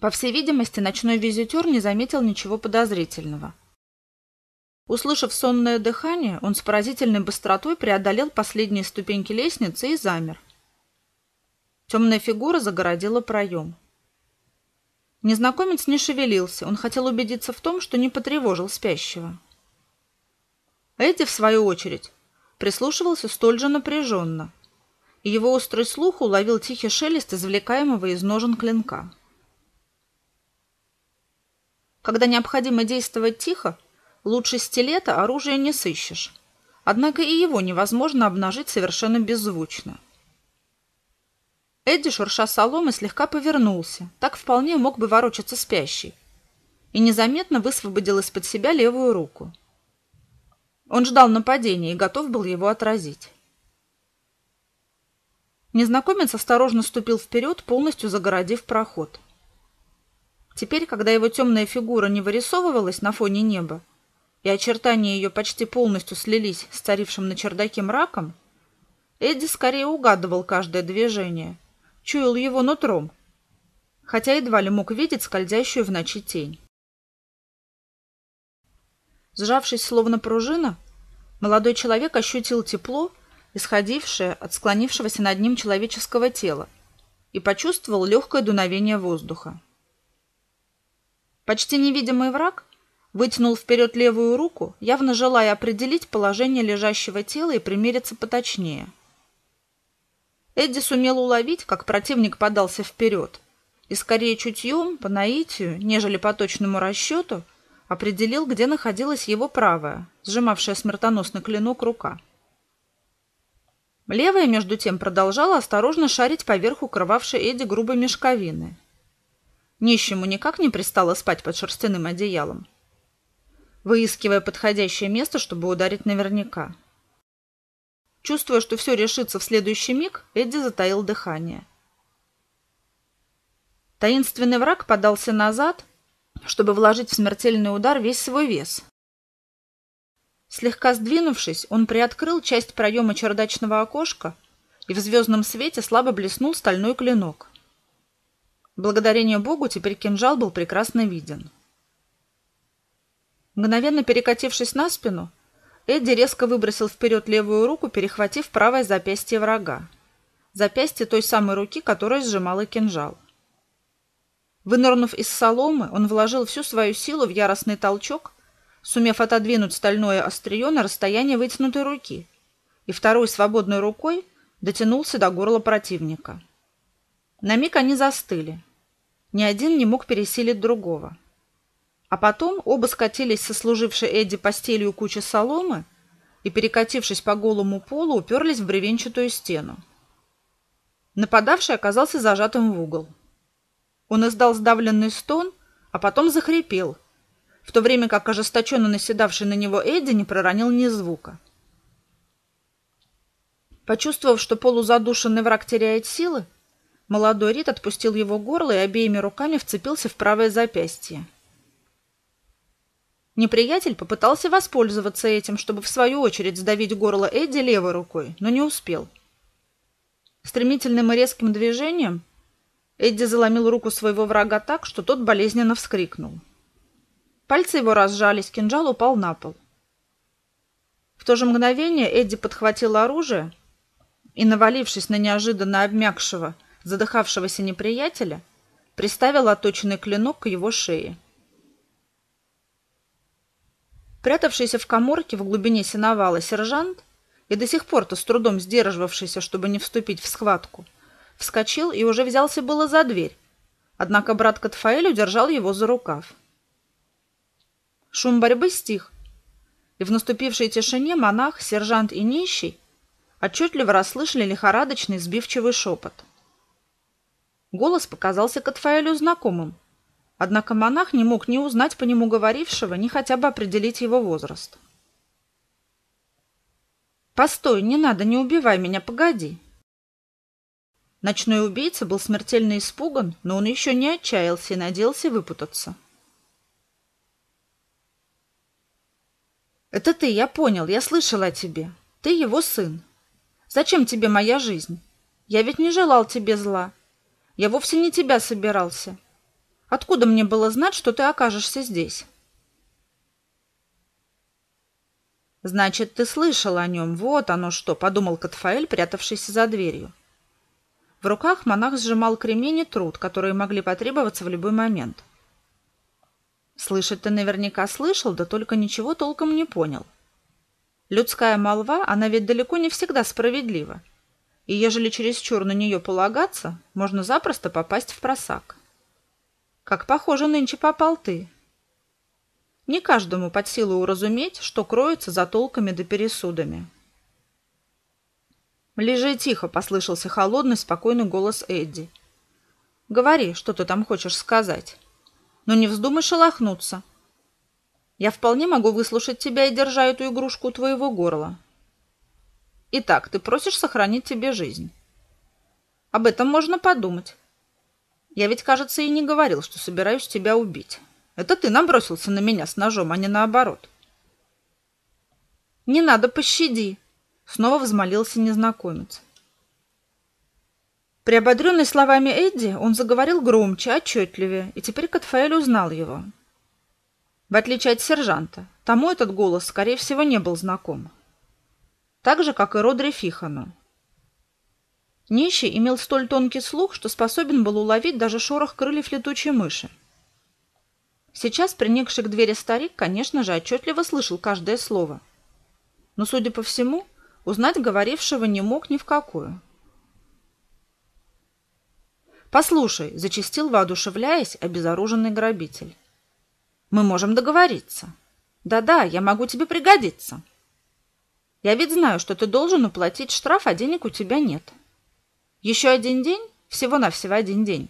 По всей видимости, ночной визитер не заметил ничего подозрительного. Услышав сонное дыхание, он с поразительной быстротой преодолел последние ступеньки лестницы и замер. Темная фигура загородила проем. Незнакомец не шевелился, он хотел убедиться в том, что не потревожил спящего. Эдди, в свою очередь, прислушивался столь же напряженно, и его острый слух уловил тихий шелест извлекаемого из ножен клинка. Когда необходимо действовать тихо, лучше стилета оружия не сыщешь. Однако и его невозможно обнажить совершенно беззвучно. Эдди, шурша соломы, слегка повернулся. Так вполне мог бы ворочаться спящий. И незаметно высвободил из-под себя левую руку. Он ждал нападения и готов был его отразить. Незнакомец осторожно ступил вперед, полностью загородив проход. Теперь, когда его темная фигура не вырисовывалась на фоне неба, и очертания ее почти полностью слились с царившим на чердаке мраком, Эдди скорее угадывал каждое движение, чуял его нутром, хотя едва ли мог видеть скользящую в ночи тень. Сжавшись словно пружина, молодой человек ощутил тепло, исходившее от склонившегося над ним человеческого тела, и почувствовал легкое дуновение воздуха. Почти невидимый враг вытянул вперед левую руку, явно желая определить положение лежащего тела и примериться поточнее. Эдди сумел уловить, как противник подался вперед, и скорее чутьем, по наитию, нежели по точному расчету, определил, где находилась его правая, сжимавшая смертоносный клинок рука. Левая, между тем, продолжала осторожно шарить поверх укрывавшей Эдди грубой мешковины – Нищему никак не пристало спать под шерстяным одеялом, выискивая подходящее место, чтобы ударить наверняка. Чувствуя, что все решится в следующий миг, Эдди затаил дыхание. Таинственный враг подался назад, чтобы вложить в смертельный удар весь свой вес. Слегка сдвинувшись, он приоткрыл часть проема чердачного окошка, и в звездном свете слабо блеснул стальной клинок. Благодарение Богу теперь кинжал был прекрасно виден. Мгновенно перекатившись на спину, Эдди резко выбросил вперед левую руку, перехватив правое запястье врага. Запястье той самой руки, которая сжимала кинжал. Вынырнув из соломы, он вложил всю свою силу в яростный толчок, сумев отодвинуть стальное острие на расстояние вытянутой руки, и второй свободной рукой дотянулся до горла противника. На миг они застыли. Ни один не мог пересилить другого. А потом оба скатились со служившей Эдди постелью кучи соломы и, перекатившись по голому полу, уперлись в бревенчатую стену. Нападавший оказался зажатым в угол. Он издал сдавленный стон, а потом захрипел, в то время как ожесточенно наседавший на него Эдди не проронил ни звука. Почувствовав, что полузадушенный враг теряет силы, Молодой Рид отпустил его горло и обеими руками вцепился в правое запястье. Неприятель попытался воспользоваться этим, чтобы в свою очередь сдавить горло Эдди левой рукой, но не успел. Стремительным и резким движением Эдди заломил руку своего врага так, что тот болезненно вскрикнул. Пальцы его разжались, кинжал упал на пол. В то же мгновение Эдди подхватил оружие и, навалившись на неожиданно обмякшего, задыхавшегося неприятеля, приставил оточенный клинок к его шее. Прятавшийся в коморке в глубине сеновала сержант и до сих пор-то с трудом сдерживавшийся, чтобы не вступить в схватку, вскочил и уже взялся было за дверь, однако брат Катфаэль удержал его за рукав. Шум борьбы стих, и в наступившей тишине монах, сержант и нищий отчетливо расслышали лихорадочный сбивчивый шепот – Голос показался Катфаэлю знакомым. Однако монах не мог ни узнать по нему говорившего, ни хотя бы определить его возраст. «Постой, не надо, не убивай меня, погоди!» Ночной убийца был смертельно испуган, но он еще не отчаялся и надеялся выпутаться. «Это ты, я понял, я слышал о тебе. Ты его сын. Зачем тебе моя жизнь? Я ведь не желал тебе зла. Я вовсе не тебя собирался. Откуда мне было знать, что ты окажешься здесь? Значит, ты слышал о нем. Вот оно что, подумал Катфаэль, прятавшийся за дверью. В руках монах сжимал кремень и труд, которые могли потребоваться в любой момент. Слышать ты наверняка слышал, да только ничего толком не понял. Людская молва, она ведь далеко не всегда справедлива. И ежели чересчур на нее полагаться, можно запросто попасть в просак. Как похоже, нынче попал ты. Не каждому под силу уразуметь, что кроется за толками да пересудами. «Лежи тихо», — послышался холодный, спокойный голос Эдди. «Говори, что ты там хочешь сказать. Но не вздумай шелохнуться. Я вполне могу выслушать тебя и держа эту игрушку у твоего горла. Итак, ты просишь сохранить тебе жизнь. Об этом можно подумать. Я ведь, кажется, и не говорил, что собираюсь тебя убить. Это ты набросился на меня с ножом, а не наоборот. Не надо, пощади, снова взмолился незнакомец. Приободренный словами Эдди, он заговорил громче, отчетливее, и теперь Катфаэль узнал его. В отличие от сержанта, тому этот голос, скорее всего, не был знаком. Так же, как и Родри Фихану. Нищий имел столь тонкий слух, что способен был уловить даже шорох крыльев летучей мыши. Сейчас приникший к двери старик, конечно же, отчетливо слышал каждое слово. Но, судя по всему, узнать говорившего не мог ни в какую. «Послушай», — зачастил, воодушевляясь, обезоруженный грабитель. «Мы можем договориться. Да-да, я могу тебе пригодиться. Я ведь знаю, что ты должен уплатить штраф, а денег у тебя нет. Еще один день, всего-навсего один день,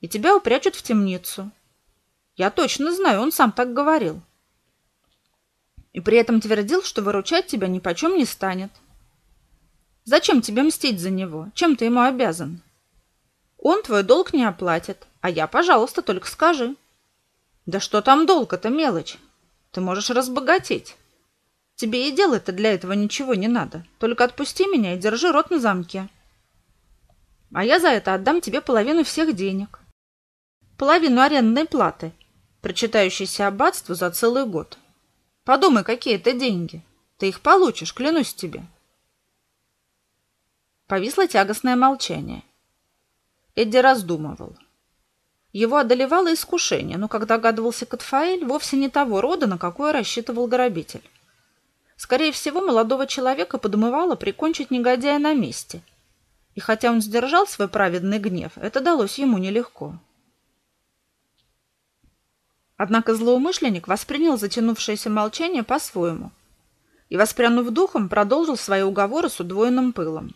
и тебя упрячут в темницу, я точно знаю, он сам так говорил. И при этом твердил, что выручать тебя ни почем не станет. Зачем тебе мстить за него? Чем ты ему обязан? Он твой долг не оплатит, а я, пожалуйста, только скажи. Да что там долг, это мелочь. Ты можешь разбогатеть. Тебе и делать-то для этого ничего не надо. Только отпусти меня и держи рот на замке. А я за это отдам тебе половину всех денег. Половину арендной платы причитающийся аббатству за целый год. Подумай, какие это деньги. Ты их получишь, клянусь тебе. Повисло тягостное молчание. Эдди раздумывал. Его одолевало искушение, но, как догадывался Катфаэль, вовсе не того рода, на какое рассчитывал грабитель. Скорее всего, молодого человека подмывало прикончить негодяя на месте. И хотя он сдержал свой праведный гнев, это далось ему нелегко. Однако злоумышленник воспринял затянувшееся молчание по-своему и, воспрянув духом, продолжил свои уговоры с удвоенным пылом.